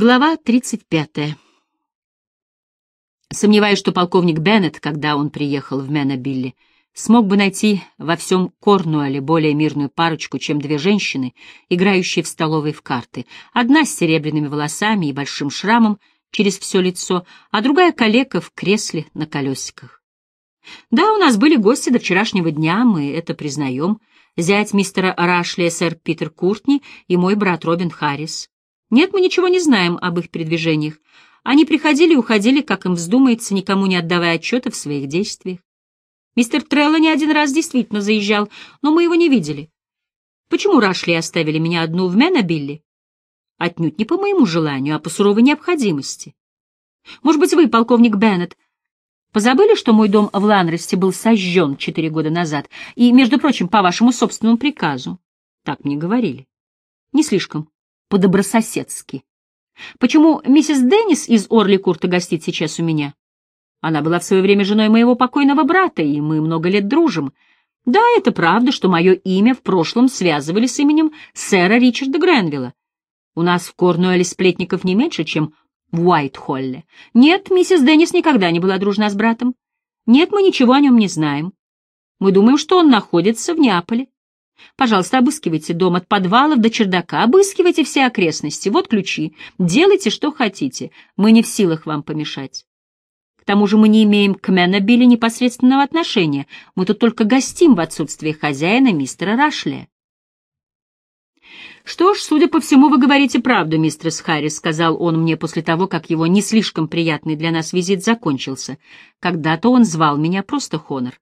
Глава 35. Сомневаюсь, что полковник Беннет, когда он приехал в Менобилли, смог бы найти во всем Корнуэле более мирную парочку, чем две женщины, играющие в столовой в карты. Одна с серебряными волосами и большим шрамом через все лицо, а другая калека в кресле на колесиках. Да, у нас были гости до вчерашнего дня, мы это признаем. Зять мистера Рашли, сэр Питер Куртни и мой брат Робин Харрис. Нет, мы ничего не знаем об их передвижениях. Они приходили и уходили, как им вздумается, никому не отдавая отчета в своих действиях. Мистер Трелло не один раз действительно заезжал, но мы его не видели. Почему Рашли оставили меня одну в Менобилли? Отнюдь не по моему желанию, а по суровой необходимости. Может быть, вы, полковник Беннет, позабыли, что мой дом в Ланресте был сожжен четыре года назад, и, между прочим, по вашему собственному приказу? Так мне говорили. Не слишком по-добрососедски. Почему миссис Деннис из Орли Курта гостит сейчас у меня? Она была в свое время женой моего покойного брата, и мы много лет дружим. Да, это правда, что мое имя в прошлом связывали с именем сэра Ричарда Гренвилла. У нас в Корнуэле сплетников не меньше, чем в Уайт-Холле. Нет, миссис Деннис никогда не была дружна с братом. Нет, мы ничего о нем не знаем. Мы думаем, что он находится в Неаполе. Пожалуйста, обыскивайте дом от подвалов до чердака, обыскивайте все окрестности, вот ключи, делайте, что хотите, мы не в силах вам помешать. К тому же мы не имеем к Меннобилли непосредственного отношения, мы тут только гостим в отсутствие хозяина мистера Рашли. «Что ж, судя по всему, вы говорите правду, мистер Харрис», — сказал он мне после того, как его не слишком приятный для нас визит закончился. «Когда-то он звал меня просто Хонор.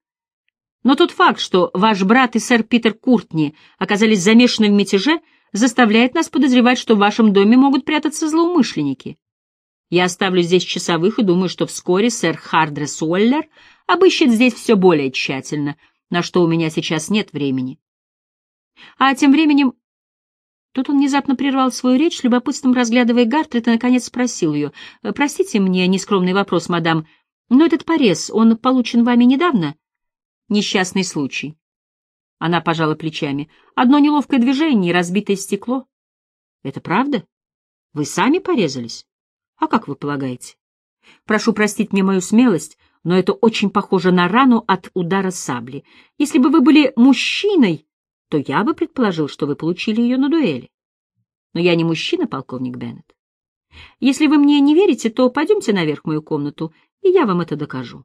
Но тот факт, что ваш брат и сэр Питер Куртни оказались замешаны в мятеже, заставляет нас подозревать, что в вашем доме могут прятаться злоумышленники. Я оставлю здесь часовых и думаю, что вскоре сэр Хардрес Уоллер обыщет здесь все более тщательно, на что у меня сейчас нет времени. А тем временем... Тут он внезапно прервал свою речь, любопытством разглядывая Гартрид, и, наконец, спросил ее. «Простите мне нескромный вопрос, мадам, но этот порез, он получен вами недавно?» Несчастный случай. Она пожала плечами. Одно неловкое движение и разбитое стекло. Это правда? Вы сами порезались? А как вы полагаете? Прошу простить мне мою смелость, но это очень похоже на рану от удара сабли. Если бы вы были мужчиной, то я бы предположил, что вы получили ее на дуэли. Но я не мужчина, полковник Беннет. Если вы мне не верите, то пойдемте наверх в мою комнату, и я вам это докажу.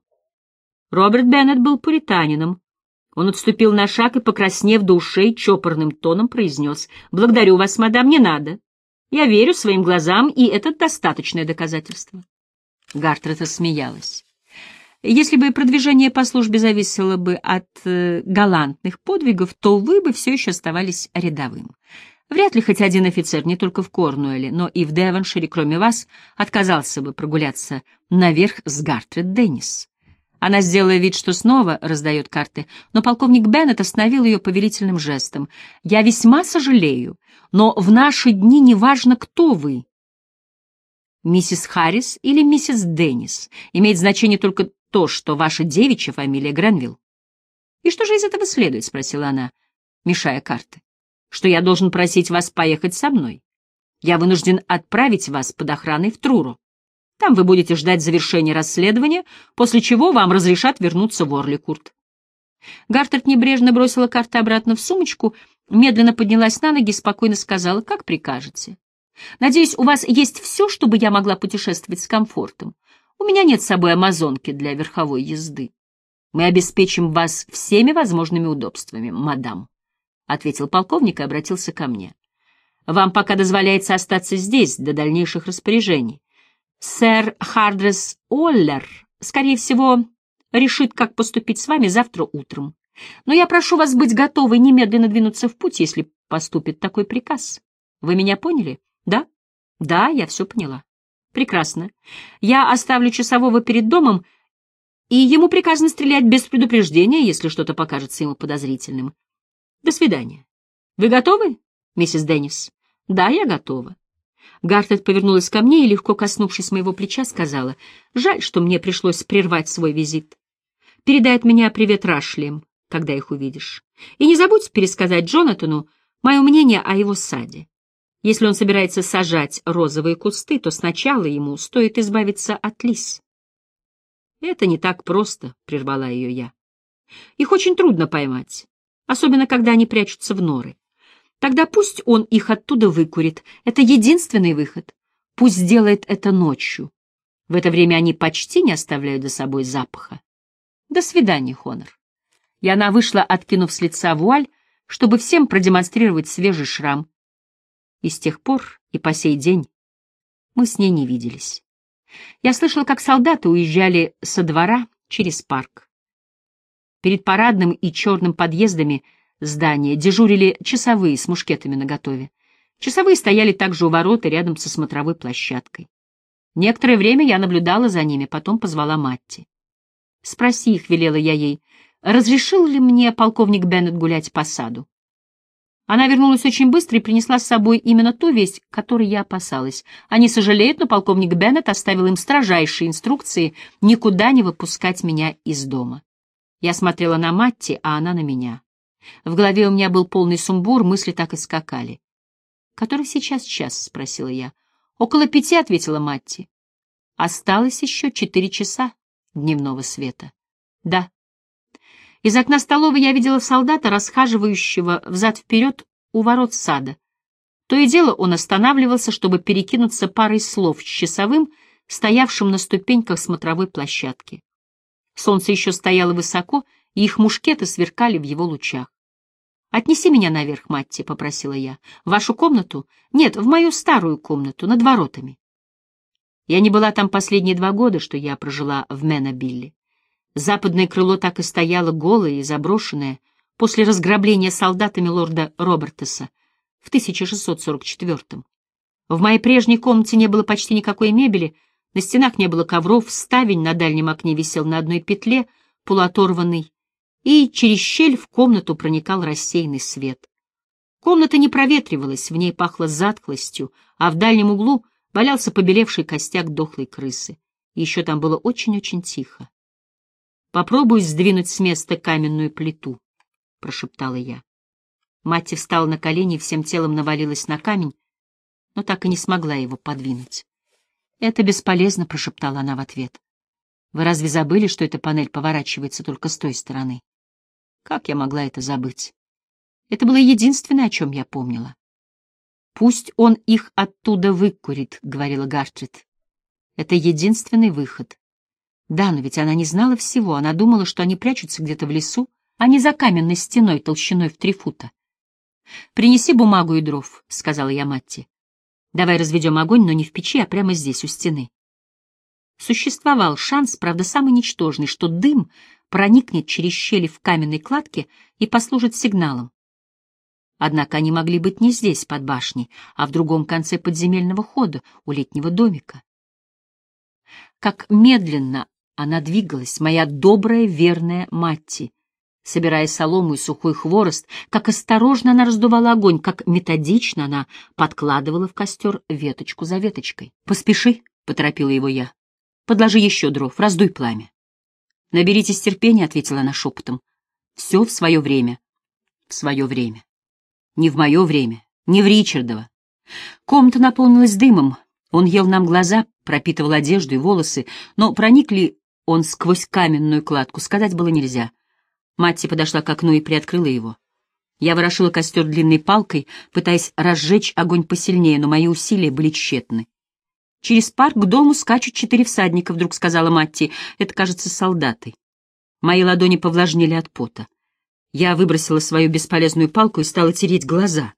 Роберт Беннет был пуританином. Он отступил на шаг и, покраснев до ушей, чопорным тоном произнес «Благодарю вас, мадам, не надо. Я верю своим глазам, и это достаточное доказательство». Гартрет рассмеялась. Если бы продвижение по службе зависело бы от э, галантных подвигов, то вы бы все еще оставались рядовым. Вряд ли хоть один офицер, не только в Корнуэле, но и в Девоншире, кроме вас, отказался бы прогуляться наверх с Гартрет Деннис. Она сделала вид, что снова раздает карты, но полковник Беннет остановил ее повелительным жестом. «Я весьма сожалею, но в наши дни не важно, кто вы. Миссис Харрис или миссис Деннис. Имеет значение только то, что ваша девичья фамилия Гренвилл. «И что же из этого следует?» — спросила она, мешая карты. «Что я должен просить вас поехать со мной? Я вынужден отправить вас под охраной в Труру. Там вы будете ждать завершения расследования, после чего вам разрешат вернуться в Орликурт. Гартерт небрежно бросила карты обратно в сумочку, медленно поднялась на ноги и спокойно сказала, как прикажете. Надеюсь, у вас есть все, чтобы я могла путешествовать с комфортом. У меня нет с собой амазонки для верховой езды. Мы обеспечим вас всеми возможными удобствами, мадам, — ответил полковник и обратился ко мне. Вам пока дозволяется остаться здесь до дальнейших распоряжений. Сэр Хардрес Оллер, скорее всего, решит, как поступить с вами завтра утром. Но я прошу вас быть готовой немедленно двинуться в путь, если поступит такой приказ. Вы меня поняли? Да? Да, я все поняла. Прекрасно. Я оставлю часового перед домом, и ему приказано стрелять без предупреждения, если что-то покажется ему подозрительным. До свидания. Вы готовы, миссис Деннис? Да, я готова. Гартет повернулась ко мне и, легко коснувшись моего плеча, сказала, «Жаль, что мне пришлось прервать свой визит. Передай от меня привет Рашлием, когда их увидишь. И не забудь пересказать Джонатану мое мнение о его саде. Если он собирается сажать розовые кусты, то сначала ему стоит избавиться от лис. «Это не так просто», — прервала ее я. «Их очень трудно поймать, особенно когда они прячутся в норы. Тогда пусть он их оттуда выкурит. Это единственный выход. Пусть сделает это ночью. В это время они почти не оставляют за собой запаха. До свидания, Хонор. И она вышла, откинув с лица вуаль, чтобы всем продемонстрировать свежий шрам. И с тех пор и по сей день мы с ней не виделись. Я слышала, как солдаты уезжали со двора через парк. Перед парадным и черным подъездами здания дежурили часовые с мушкетами наготове. Часовые стояли также у ворот и рядом со смотровой площадкой. Некоторое время я наблюдала за ними, потом позвала Матти. «Спроси их», — велела я ей, — «разрешил ли мне полковник Беннет гулять по саду?» Она вернулась очень быстро и принесла с собой именно ту весть, которой я опасалась. Они сожалеют, но полковник Беннет оставил им строжайшие инструкции никуда не выпускать меня из дома. Я смотрела на Матти, а она на меня. В голове у меня был полный сумбур, мысли так и скакали. «Который сейчас час?» — спросила я. «Около пяти», — ответила Матти. «Осталось еще четыре часа дневного света». «Да». Из окна столовой я видела солдата, расхаживающего взад-вперед у ворот сада. То и дело он останавливался, чтобы перекинуться парой слов с часовым, стоявшим на ступеньках смотровой площадки. Солнце еще стояло высоко, и их мушкеты сверкали в его лучах. «Отнеси меня наверх, Матти», — попросила я. «В вашу комнату? Нет, в мою старую комнату, над воротами». Я не была там последние два года, что я прожила в Менобилле. Западное крыло так и стояло голое и заброшенное после разграбления солдатами лорда Робертеса в 1644 -м. В моей прежней комнате не было почти никакой мебели, на стенах не было ковров, ставень на дальнем окне висел на одной петле, полуоторванный, и через щель в комнату проникал рассеянный свет. Комната не проветривалась, в ней пахло затхлостью, а в дальнем углу валялся побелевший костяк дохлой крысы. еще там было очень-очень тихо. «Попробуй сдвинуть с места каменную плиту», — прошептала я. Матти встала на колени и всем телом навалилась на камень, но так и не смогла его подвинуть. «Это бесполезно», — прошептала она в ответ. «Вы разве забыли, что эта панель поворачивается только с той стороны?» Как я могла это забыть? Это было единственное, о чем я помнила. «Пусть он их оттуда выкурит», — говорила Гартрид. «Это единственный выход». Да, но ведь она не знала всего. Она думала, что они прячутся где-то в лесу, а не за каменной стеной толщиной в три фута. «Принеси бумагу и дров», — сказала я Матти. «Давай разведем огонь, но не в печи, а прямо здесь, у стены». Существовал шанс, правда, самый ничтожный, что дым проникнет через щели в каменной кладке и послужит сигналом. Однако они могли быть не здесь, под башней, а в другом конце подземельного хода, у летнего домика. Как медленно она двигалась, моя добрая, верная Матти, собирая солому и сухой хворост, как осторожно она раздувала огонь, как методично она подкладывала в костер веточку за веточкой. «Поспеши», — поторопила его я, — «подложи еще дров, раздуй пламя». «Наберитесь терпения», — ответила она шепотом. «Все в свое время». «В свое время». «Не в мое время, не в Ричардово». Комната наполнилась дымом. Он ел нам глаза, пропитывал одежду и волосы, но проник ли он сквозь каменную кладку, сказать было нельзя. Матти подошла к окну и приоткрыла его. Я ворошила костер длинной палкой, пытаясь разжечь огонь посильнее, но мои усилия были тщетны. «Через парк к дому скачут четыре всадника», — вдруг сказала Матти. «Это, кажется, солдаты». Мои ладони повлажнели от пота. Я выбросила свою бесполезную палку и стала тереть глаза,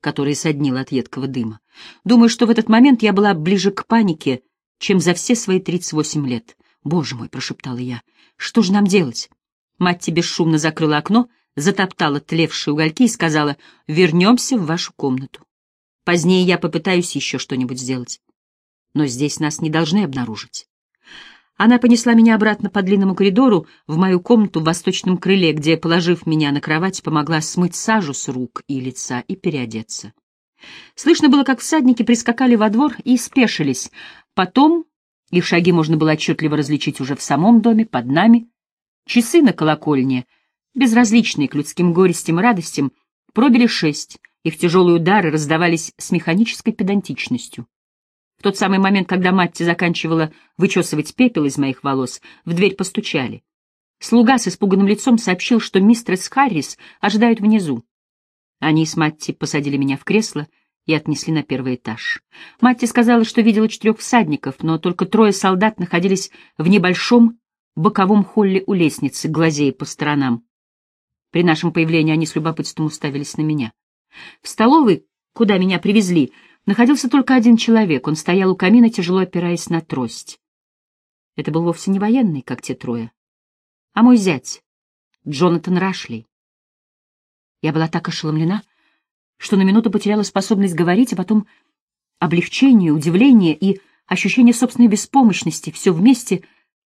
которые соднило от едкого дыма. Думаю, что в этот момент я была ближе к панике, чем за все свои тридцать восемь лет. «Боже мой!» — прошептала я. «Что же нам делать?» Матти бесшумно закрыла окно, затоптала тлевшие угольки и сказала, «Вернемся в вашу комнату. Позднее я попытаюсь еще что-нибудь сделать» но здесь нас не должны обнаружить. Она понесла меня обратно по длинному коридору в мою комнату в восточном крыле, где, положив меня на кровать, помогла смыть сажу с рук и лица и переодеться. Слышно было, как всадники прискакали во двор и спешились. Потом их шаги можно было отчетливо различить уже в самом доме, под нами. Часы на колокольне, безразличные к людским горестям и радостям, пробили шесть, их тяжелые удары раздавались с механической педантичностью. В тот самый момент, когда Матти заканчивала вычесывать пепел из моих волос, в дверь постучали. Слуга с испуганным лицом сообщил, что мистерс Харрис ожидают внизу. Они с Матти посадили меня в кресло и отнесли на первый этаж. Матти сказала, что видела четырех всадников, но только трое солдат находились в небольшом боковом холле у лестницы, глазея по сторонам. При нашем появлении они с любопытством уставились на меня. В столовой, куда меня привезли, находился только один человек. Он стоял у камина, тяжело опираясь на трость. Это был вовсе не военный, как те трое, а мой зять, Джонатан Рашли. Я была так ошеломлена, что на минуту потеряла способность говорить, а потом облегчение, удивление и ощущение собственной беспомощности все вместе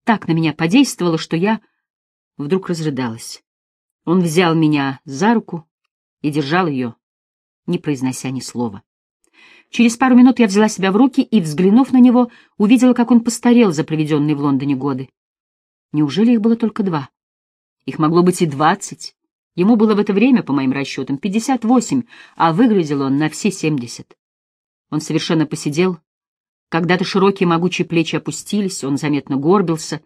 так на меня подействовало, что я вдруг разрыдалась. Он взял меня за руку и держал ее, не произнося ни слова. Через пару минут я взяла себя в руки и, взглянув на него, увидела, как он постарел за проведенные в Лондоне годы. Неужели их было только два? Их могло быть и двадцать. Ему было в это время, по моим расчетам, пятьдесят восемь, а выглядел он на все семьдесят. Он совершенно посидел. Когда-то широкие могучие плечи опустились, он заметно горбился.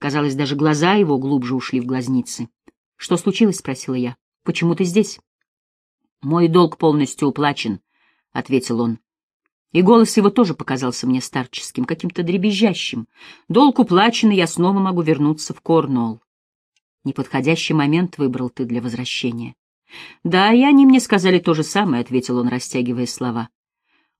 Казалось, даже глаза его глубже ушли в глазницы. — Что случилось? — спросила я. — Почему ты здесь? — Мой долг полностью уплачен, — ответил он. И голос его тоже показался мне старческим, каким-то дребезжащим. Долг уплачен, и я снова могу вернуться в Корнуолл. Неподходящий момент выбрал ты для возвращения. — Да, и они мне сказали то же самое, — ответил он, растягивая слова.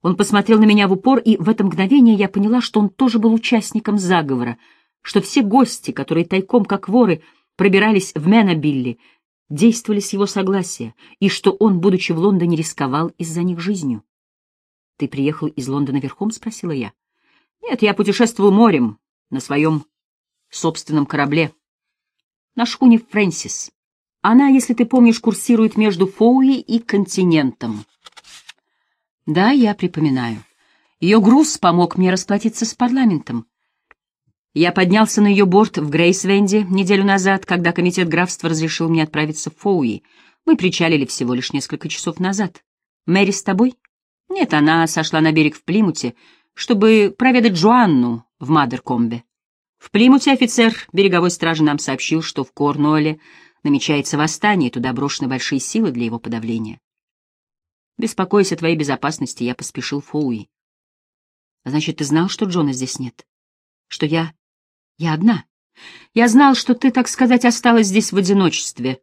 Он посмотрел на меня в упор, и в это мгновение я поняла, что он тоже был участником заговора, что все гости, которые тайком, как воры, пробирались в Менобилли, действовали с его согласия, и что он, будучи в Лондоне, рисковал из-за них жизнью. — Ты приехал из Лондона верхом? — спросила я. — Нет, я путешествовал морем на своем собственном корабле. На шхуне «Фрэнсис». Она, если ты помнишь, курсирует между Фоуи и континентом. Да, я припоминаю. Ее груз помог мне расплатиться с парламентом. Я поднялся на ее борт в Грейсвенде неделю назад, когда комитет графства разрешил мне отправиться в Фоуи. Мы причалили всего лишь несколько часов назад. Мэри с тобой? Нет, она сошла на берег в Плимуте, чтобы проведать Джоанну в Мадеркомбе. В Плимуте офицер береговой стражи нам сообщил, что в Корнуолле намечается восстание, и туда брошены большие силы для его подавления. Беспокоясь о твоей безопасности, я поспешил в Фоуи. Значит, ты знал, что Джона здесь нет? Что я я одна. Я знал, что ты, так сказать, осталась здесь в одиночестве.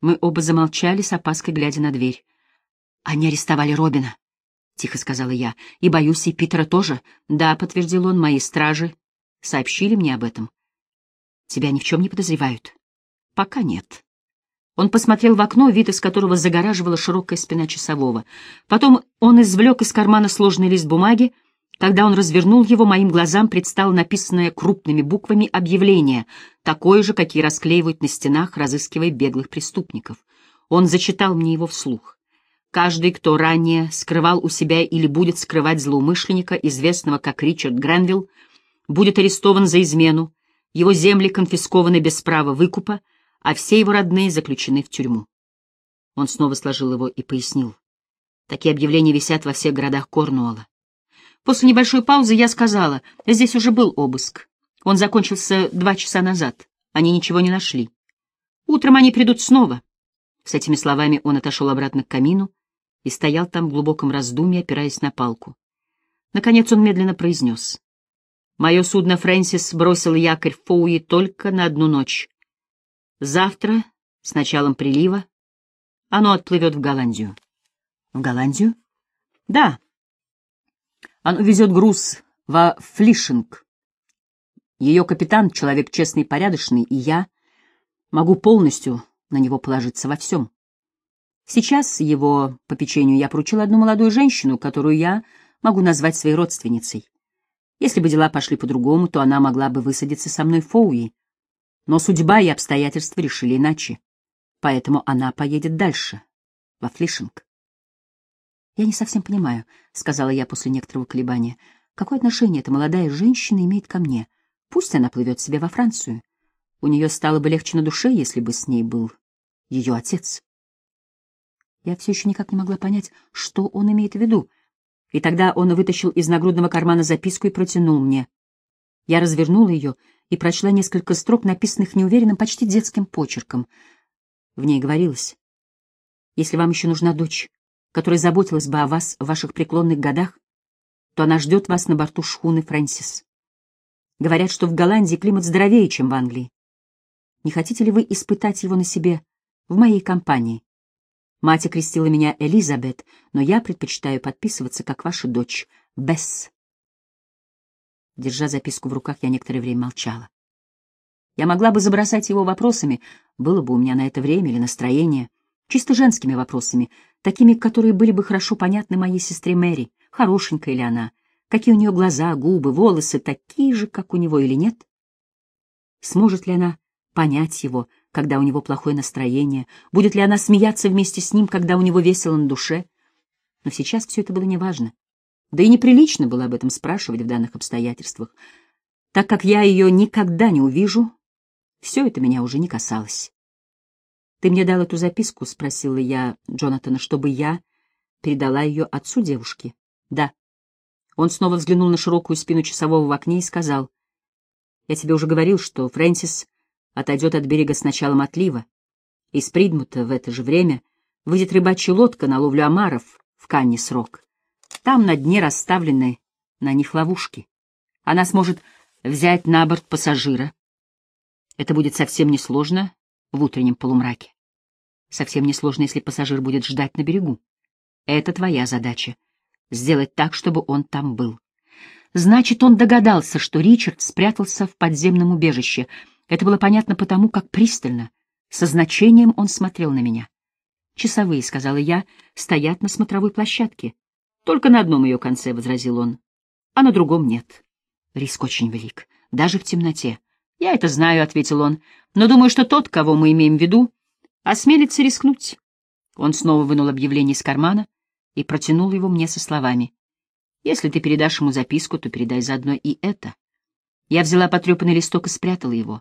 Мы оба замолчали, с опаской глядя на дверь. Они арестовали Робина, — тихо сказала я. И, боюсь, и Питера тоже. Да, — подтвердил он, — мои стражи сообщили мне об этом. Тебя ни в чем не подозревают? Пока нет. Он посмотрел в окно, вид из которого загораживала широкая спина часового. Потом он извлек из кармана сложный лист бумаги, когда он развернул его, моим глазам предстало написанное крупными буквами объявление, такое же, какие расклеивают на стенах, разыскивая беглых преступников. Он зачитал мне его вслух. Каждый, кто ранее скрывал у себя или будет скрывать злоумышленника, известного как Ричард Гренвилл, будет арестован за измену, его земли конфискованы без права выкупа, а все его родные заключены в тюрьму. Он снова сложил его и пояснил. Такие объявления висят во всех городах Корнуолла. После небольшой паузы я сказала, здесь уже был обыск. Он закончился два часа назад. Они ничего не нашли. Утром они придут снова. С этими словами он отошел обратно к камину и стоял там в глубоком раздумье, опираясь на палку. Наконец он медленно произнес. «Мое судно «Фрэнсис» бросил якорь в Фоуи только на одну ночь. Завтра, с началом прилива, оно отплывет в Голландию». «В Голландию?» «Да, оно везет груз во Флишинг. Ее капитан — человек честный и порядочный, и я могу полностью на него положиться во всем. Сейчас его попечению я поручил одну молодую женщину, которую я могу назвать своей родственницей. Если бы дела пошли по-другому, то она могла бы высадиться со мной в Фоуи. Но судьба и обстоятельства решили иначе. Поэтому она поедет дальше, во Флишинг. «Я не совсем понимаю», — сказала я после некоторого колебания. «Какое отношение эта молодая женщина имеет ко мне? Пусть она плывет себе во Францию. У нее стало бы легче на душе, если бы с ней был ее отец». Я все еще никак не могла понять, что он имеет в виду. И тогда он вытащил из нагрудного кармана записку и протянул мне. Я развернула ее и прочла несколько строк, написанных неуверенным, почти детским почерком. В ней говорилось, «Если вам еще нужна дочь, которая заботилась бы о вас в ваших преклонных годах, то она ждет вас на борту шхуны Фрэнсис. Говорят, что в Голландии климат здоровее, чем в Англии. Не хотите ли вы испытать его на себе в моей компании? Мать окрестила меня Элизабет, но я предпочитаю подписываться, как ваша дочь, Бесс. Держа записку в руках, я некоторое время молчала. Я могла бы забросать его вопросами, было бы у меня на это время или настроение, чисто женскими вопросами, такими, которые были бы хорошо понятны моей сестре Мэри, хорошенькая ли она, какие у нее глаза, губы, волосы, такие же, как у него или нет. Сможет ли она понять его, когда у него плохое настроение, будет ли она смеяться вместе с ним, когда у него весело на душе. Но сейчас все это было неважно. Да и неприлично было об этом спрашивать в данных обстоятельствах. Так как я ее никогда не увижу, все это меня уже не касалось. «Ты мне дал эту записку?» — спросила я Джонатана, чтобы я передала ее отцу девушки. «Да». Он снова взглянул на широкую спину часового в окне и сказал, «Я тебе уже говорил, что Фрэнсис отойдет от берега с началом отлива. Из Придмута в это же время выйдет рыбачья лодка на ловлю омаров в Канне срок. Там на дне расставлены на них ловушки. Она сможет взять на борт пассажира. Это будет совсем несложно в утреннем полумраке. Совсем несложно, если пассажир будет ждать на берегу. Это твоя задача — сделать так, чтобы он там был. Значит, он догадался, что Ричард спрятался в подземном убежище — это было понятно потому, как пристально, со значением он смотрел на меня. «Часовые», — сказала я, — «стоят на смотровой площадке». «Только на одном ее конце», — возразил он, — «а на другом нет». Риск очень велик, даже в темноте. «Я это знаю», — ответил он, — «но думаю, что тот, кого мы имеем в виду, осмелится рискнуть». Он снова вынул объявление из кармана и протянул его мне со словами. «Если ты передашь ему записку, то передай заодно и это». Я взяла потрепанный листок и спрятала его.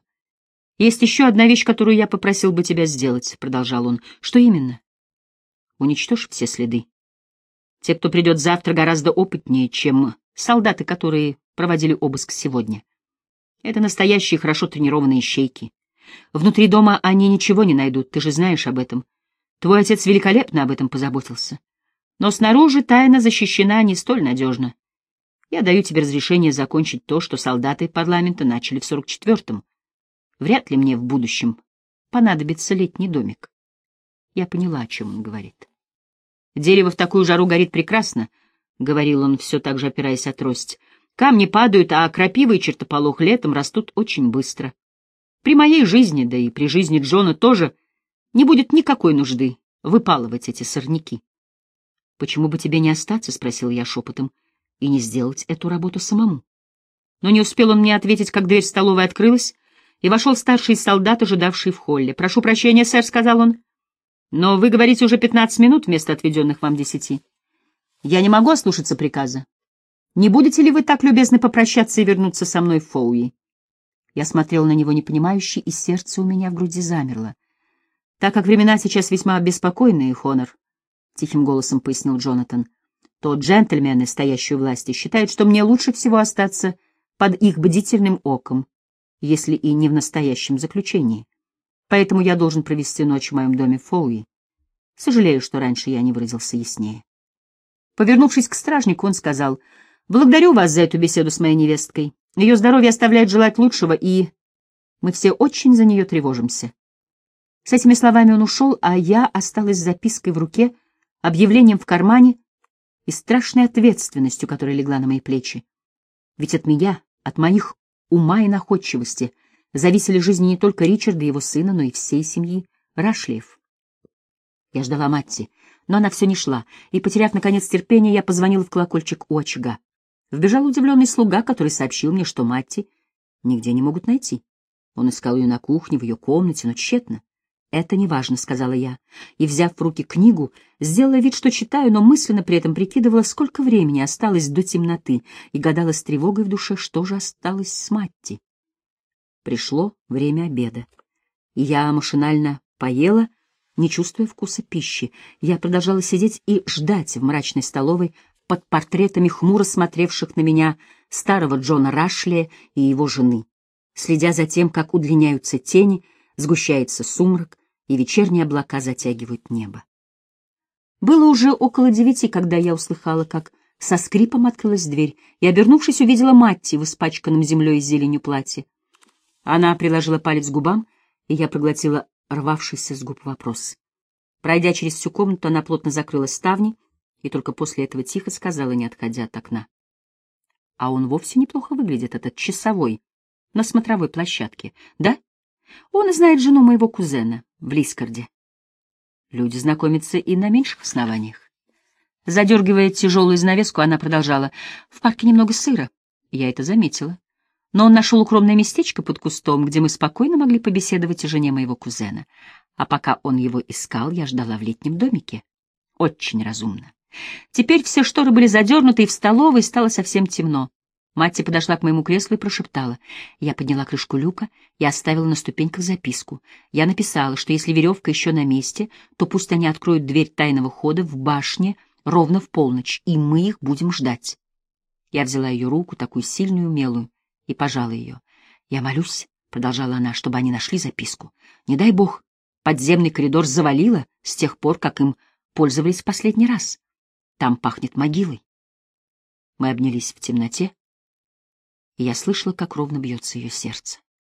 «Есть еще одна вещь, которую я попросил бы тебя сделать», — продолжал он. «Что именно?» «Уничтожь все следы. Те, кто придет завтра, гораздо опытнее, чем солдаты, которые проводили обыск сегодня. Это настоящие, хорошо тренированные щейки. Внутри дома они ничего не найдут, ты же знаешь об этом. Твой отец великолепно об этом позаботился. Но снаружи тайна защищена не столь надежно. Я даю тебе разрешение закончить то, что солдаты парламента начали в 44-м. Вряд ли мне в будущем понадобится летний домик. Я поняла, о чем он говорит. Дерево в такую жару горит прекрасно, — говорил он, все так же опираясь от трость. Камни падают, а крапива и чертополох летом растут очень быстро. При моей жизни, да и при жизни Джона тоже, не будет никакой нужды выпалывать эти сорняки. — Почему бы тебе не остаться? — спросил я шепотом, — и не сделать эту работу самому. Но не успел он мне ответить, как дверь столовой открылась, и вошел старший солдат, ожидавший в холле. «Прошу прощения, сэр», — сказал он, — «но вы говорите уже пятнадцать минут вместо отведенных вам десяти. Я не могу ослушаться приказа. Не будете ли вы так любезны попрощаться и вернуться со мной в Фоуи?» Я смотрел на него непонимающе, и сердце у меня в груди замерло. «Так как времена сейчас весьма беспокойные, Хонор», — тихим голосом пояснил Джонатан, — «то джентльмены, стоящие у власти, считают, что мне лучше всего остаться под их бдительным оком если и не в настоящем заключении. Поэтому я должен провести ночь в моем доме в Фоуи. Сожалею, что раньше я не выразился яснее. Повернувшись к стражнику, он сказал, «Благодарю вас за эту беседу с моей невесткой. Ее здоровье оставляет желать лучшего, и мы все очень за нее тревожимся». С этими словами он ушел, а я осталась с запиской в руке, объявлением в кармане и страшной ответственностью, которая легла на мои плечи. Ведь от меня, от моих ума и находчивости зависели жизни не только Ричарда и его сына, но и всей семьи Рашлиев. Я ждала Матти, но она все не шла, и, потеряв, наконец, терпение, я позвонила в колокольчик у очага. Вбежал удивленный слуга, который сообщил мне, что Матти нигде не могут найти. Он искал ее на кухне, в ее комнате, но тщетно. «Это неважно», — сказала я, и, взяв в руки книгу, сделала вид, что читаю, но мысленно при этом прикидывала, сколько времени осталось до темноты, и гадала с тревогой в душе, что же осталось с Матти. Пришло время обеда, и я машинально поела, Не чувствуя вкуса пищи, я продолжала сидеть и ждать в мрачной столовой под портретами хмуро смотревших на меня старого Джона Рашли и его жены, следя за тем, как удлиняются тени, сгущается сумрак, и вечерние облака затягивают небо. Было уже около девяти, когда я услыхала, как со скрипом открылась дверь, и, обернувшись, увидела Матти в испачканном землей и зеленью платье. Она приложила палец к губам, и я проглотила рвавшийся с губ вопрос. Пройдя через всю комнату, она плотно закрыла ставни и только после этого тихо сказала, не отходя от окна. А он вовсе неплохо выглядит, этот часовой, на смотровой площадке. Да? Он знает жену моего кузена в Лискарде. Люди знакомятся и на меньших основаниях. Задергивая тяжелую занавеску, она продолжала. В парке немного сыро. Я это заметила. Но он нашел укромное местечко под кустом, где мы спокойно могли побеседовать о жене моего кузена. А пока он его искал, я ждала в летнем домике. Очень разумно. Теперь все шторы были задернуты, и в столовой стало совсем темно. Матти подошла к моему креслу и прошептала. Я подняла крышку люка и оставила на ступеньках записку. Я написала, что если веревка еще на месте, то пусть они откроют дверь тайного хода в башне ровно в полночь, и мы их будем ждать. Я взяла ее руку, такую сильную, умелую, и пожала ее. «Я молюсь», — продолжала она, — «чтобы они нашли записку. Не дай бог, подземный коридор завалило с тех пор, как им пользовались в последний раз. Там пахнет могилой». Мы обнялись в темноте, и я слышала, как ровно бьется ее сердце.